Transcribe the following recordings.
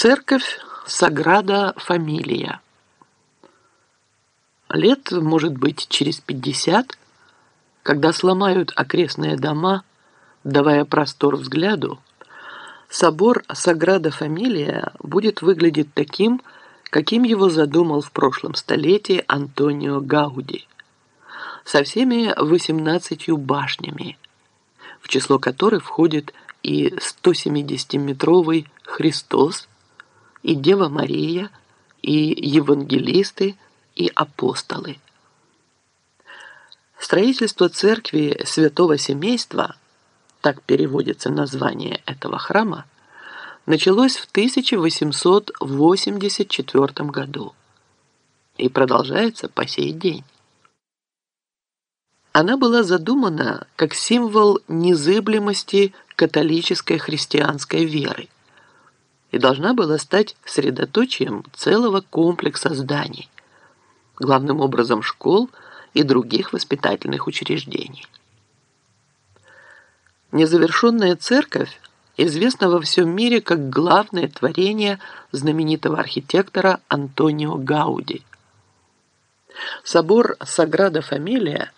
Церковь Саграда Фамилия. Лет, может быть, через пятьдесят, когда сломают окрестные дома, давая простор взгляду, собор Саграда Фамилия будет выглядеть таким, каким его задумал в прошлом столетии Антонио Гауди, со всеми восемнадцатью башнями, в число которых входит и 170-метровый Христос, и Дева Мария, и евангелисты, и апостолы. Строительство церкви Святого Семейства, так переводится название этого храма, началось в 1884 году и продолжается по сей день. Она была задумана как символ незыблемости католической христианской веры и должна была стать средоточием целого комплекса зданий, главным образом школ и других воспитательных учреждений. Незавершенная церковь известна во всем мире как главное творение знаменитого архитектора Антонио Гауди. Собор Саграда Фамилия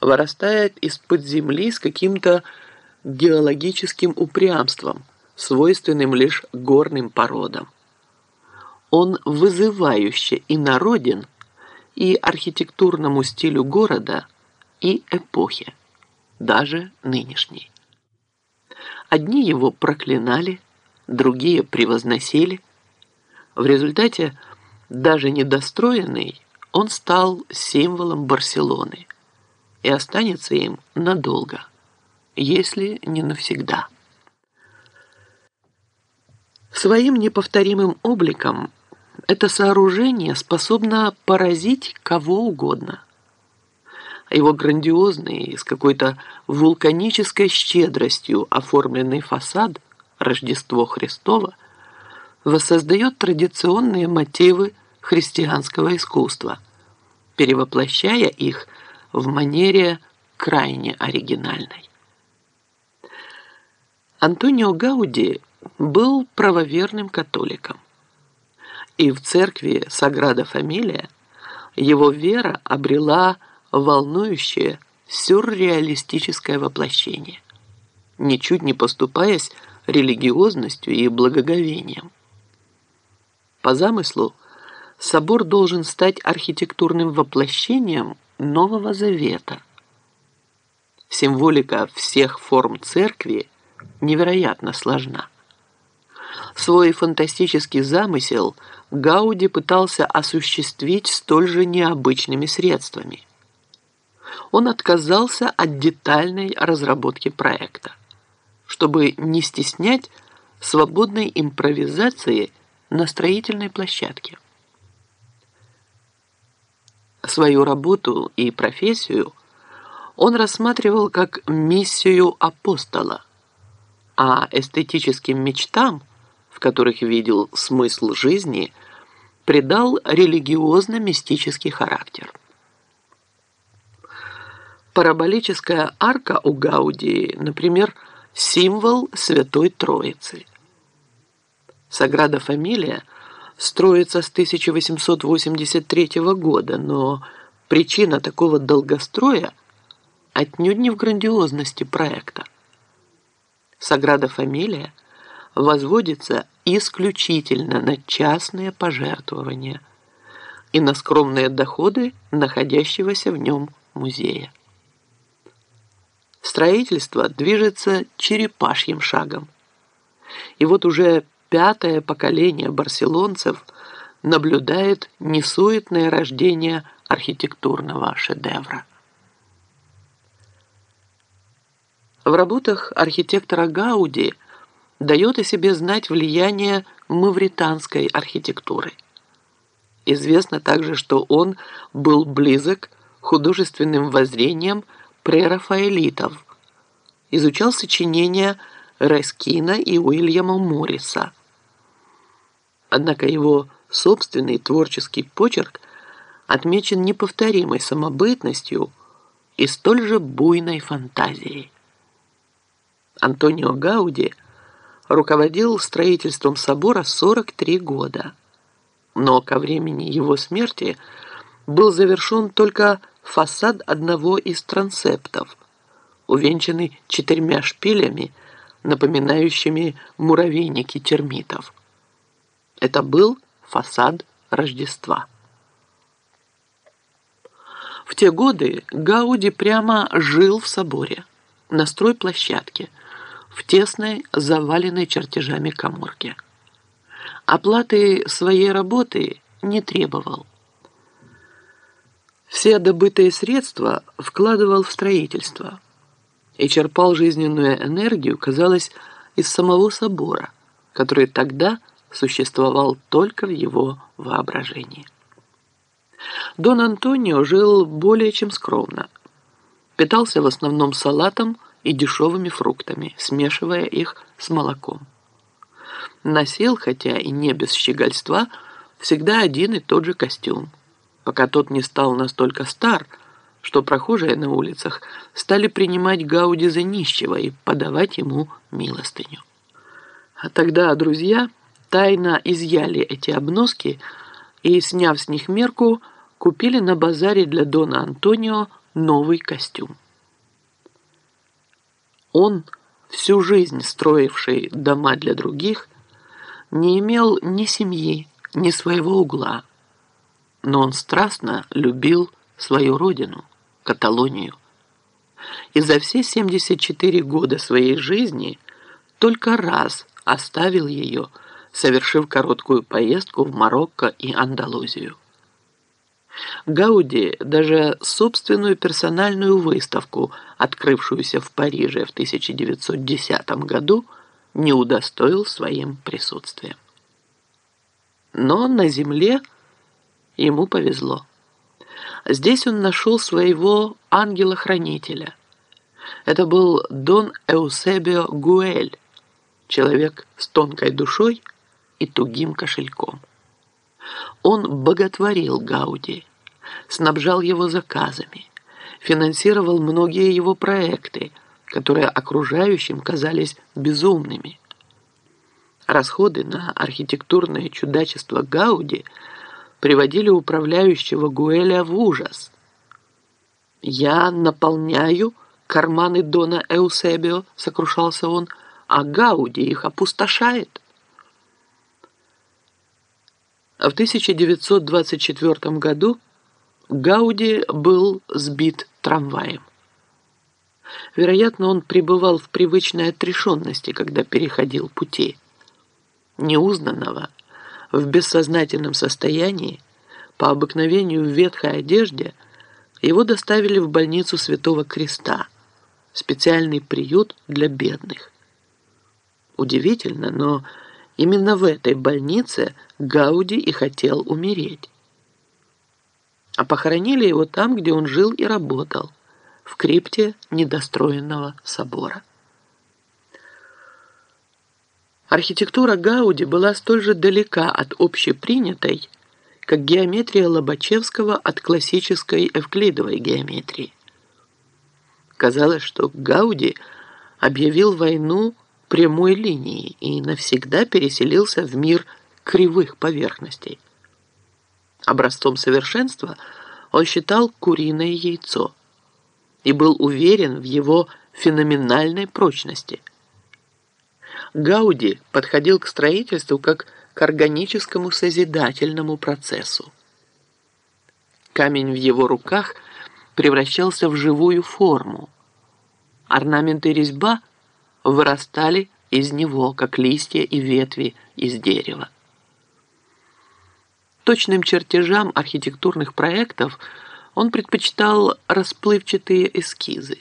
вырастает из-под земли с каким-то геологическим упрямством, свойственным лишь горным породам. Он вызывающе и народен, и архитектурному стилю города, и эпохи, даже нынешней. Одни его проклинали, другие превозносили. В результате, даже недостроенный, он стал символом Барселоны и останется им надолго, если не навсегда. Своим неповторимым обликом это сооружение способно поразить кого угодно. Его грандиозный, с какой-то вулканической щедростью оформленный фасад Рождество Христово воссоздает традиционные мотивы христианского искусства, перевоплощая их в манере крайне оригинальной. Антонио Гауди был правоверным католиком. И в церкви Саграда Фамилия его вера обрела волнующее сюрреалистическое воплощение, ничуть не поступаясь религиозностью и благоговением. По замыслу, собор должен стать архитектурным воплощением Нового Завета. Символика всех форм церкви невероятно сложна. Свой фантастический замысел Гауди пытался осуществить столь же необычными средствами. Он отказался от детальной разработки проекта, чтобы не стеснять свободной импровизации на строительной площадке. Свою работу и профессию он рассматривал как миссию апостола, а эстетическим мечтам – в которых видел смысл жизни, придал религиозно-мистический характер. Параболическая арка у Гаудии, например, символ Святой Троицы. Саграда Фамилия строится с 1883 года, но причина такого долгостроя отнюдь не в грандиозности проекта. Саграда Фамилия – возводится исключительно на частные пожертвования и на скромные доходы находящегося в нем музея. Строительство движется черепашьим шагом. И вот уже пятое поколение барселонцев наблюдает несуетное рождение архитектурного шедевра. В работах архитектора Гауди – дает о себе знать влияние мавританской архитектуры. Известно также, что он был близок художественным воззрением прерафаэлитов, изучал сочинения Рескина и Уильяма Морриса. Однако его собственный творческий почерк отмечен неповторимой самобытностью и столь же буйной фантазией. Антонио Гауди – руководил строительством собора 43 года. Но ко времени его смерти был завершен только фасад одного из трансептов, увенчанный четырьмя шпилями, напоминающими муравейники термитов. Это был фасад Рождества. В те годы Гауди прямо жил в соборе, на стройплощадке, в тесной, заваленной чертежами коморке. Оплаты своей работы не требовал. Все добытые средства вкладывал в строительство и черпал жизненную энергию, казалось, из самого собора, который тогда существовал только в его воображении. Дон Антонио жил более чем скромно. Питался в основном салатом и дешевыми фруктами, смешивая их с молоком. Носил, хотя и не без щегольства, всегда один и тот же костюм, пока тот не стал настолько стар, что прохожие на улицах стали принимать Гауди за нищего и подавать ему милостыню. А тогда друзья тайно изъяли эти обноски и, сняв с них мерку, купили на базаре для Дона Антонио новый костюм. Он, всю жизнь строивший дома для других, не имел ни семьи, ни своего угла, но он страстно любил свою родину, Каталонию. И за все 74 года своей жизни только раз оставил ее, совершив короткую поездку в Марокко и Андалузию. Гауди даже собственную персональную выставку, открывшуюся в Париже в 1910 году, не удостоил своим присутствием. Но на земле ему повезло. Здесь он нашел своего ангела-хранителя. Это был Дон Эусебио Гуэль, человек с тонкой душой и тугим кошельком. Он боготворил Гауди, снабжал его заказами, финансировал многие его проекты, которые окружающим казались безумными. Расходы на архитектурное чудачество Гауди приводили управляющего Гуэля в ужас. «Я наполняю карманы Дона Эусебио», — сокрушался он, — «а Гауди их опустошает». В 1924 году Гауди был сбит трамваем. Вероятно, он пребывал в привычной отрешенности, когда переходил пути. Неузнанного, в бессознательном состоянии, по обыкновению в ветхой одежде, его доставили в больницу Святого Креста, специальный приют для бедных. Удивительно, но Именно в этой больнице Гауди и хотел умереть. А похоронили его там, где он жил и работал, в крипте недостроенного собора. Архитектура Гауди была столь же далека от общепринятой, как геометрия Лобачевского от классической эвклидовой геометрии. Казалось, что Гауди объявил войну прямой линии и навсегда переселился в мир кривых поверхностей. Образцом совершенства он считал куриное яйцо и был уверен в его феноменальной прочности. Гауди подходил к строительству как к органическому созидательному процессу. Камень в его руках превращался в живую форму. Орнаменты резьба – вырастали из него, как листья и ветви из дерева. Точным чертежам архитектурных проектов он предпочитал расплывчатые эскизы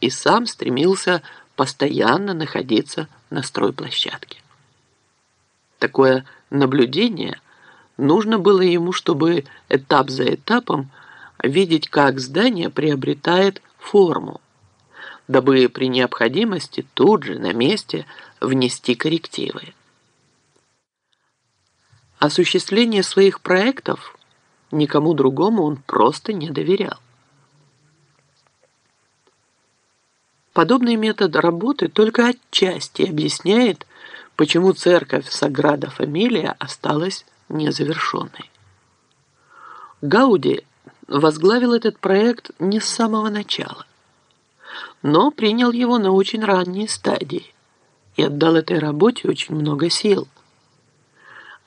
и сам стремился постоянно находиться на стройплощадке. Такое наблюдение нужно было ему, чтобы этап за этапом видеть, как здание приобретает форму, дабы при необходимости тут же на месте внести коррективы. Осуществление своих проектов никому другому он просто не доверял. Подобный метод работы только отчасти объясняет, почему церковь Саграда Фамилия осталась незавершенной. Гауди возглавил этот проект не с самого начала, но принял его на очень ранней стадии и отдал этой работе очень много сил.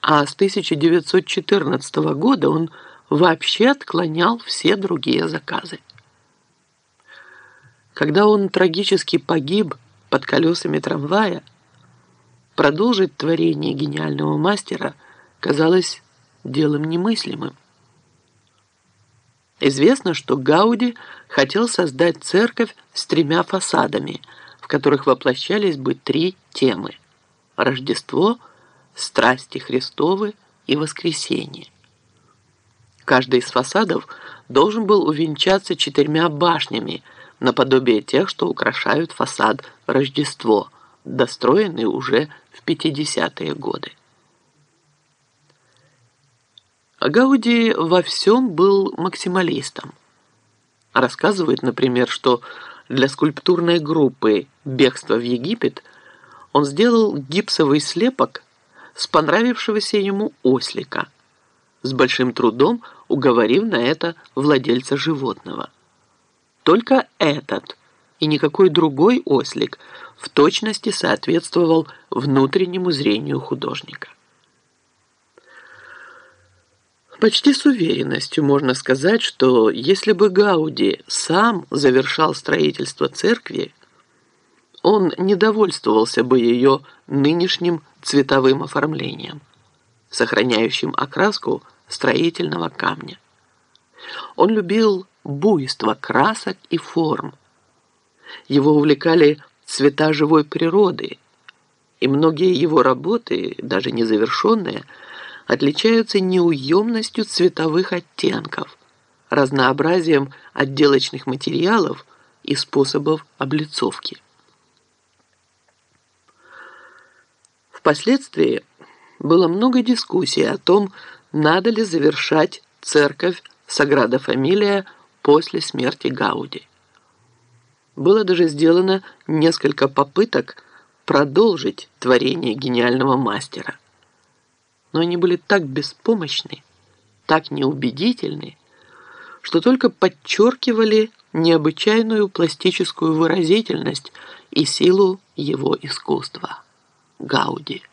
А с 1914 года он вообще отклонял все другие заказы. Когда он трагически погиб под колесами трамвая, продолжить творение гениального мастера казалось делом немыслимым. Известно, что Гауди хотел создать церковь с тремя фасадами, в которых воплощались бы три темы – Рождество, страсти Христовы и воскресение. Каждый из фасадов должен был увенчаться четырьмя башнями – наподобие тех, что украшают фасад Рождество, достроенный уже в 50-е годы. Гауди во всем был максималистом. Рассказывает, например, что для скульптурной группы «Бегство в Египет» он сделал гипсовый слепок с понравившегося ему ослика, с большим трудом уговорив на это владельца животного – только этот и никакой другой ослик в точности соответствовал внутреннему зрению художника. Почти с уверенностью можно сказать, что если бы Гауди сам завершал строительство церкви, он не довольствовался бы ее нынешним цветовым оформлением, сохраняющим окраску строительного камня. Он любил буйство красок и форм. Его увлекали цвета живой природы, и многие его работы, даже незавершенные, отличаются неуемностью цветовых оттенков, разнообразием отделочных материалов и способов облицовки. Впоследствии было много дискуссий о том, надо ли завершать церковь Саграда Фамилия после смерти Гауди. Было даже сделано несколько попыток продолжить творение гениального мастера. Но они были так беспомощны, так неубедительны, что только подчеркивали необычайную пластическую выразительность и силу его искусства. Гауди.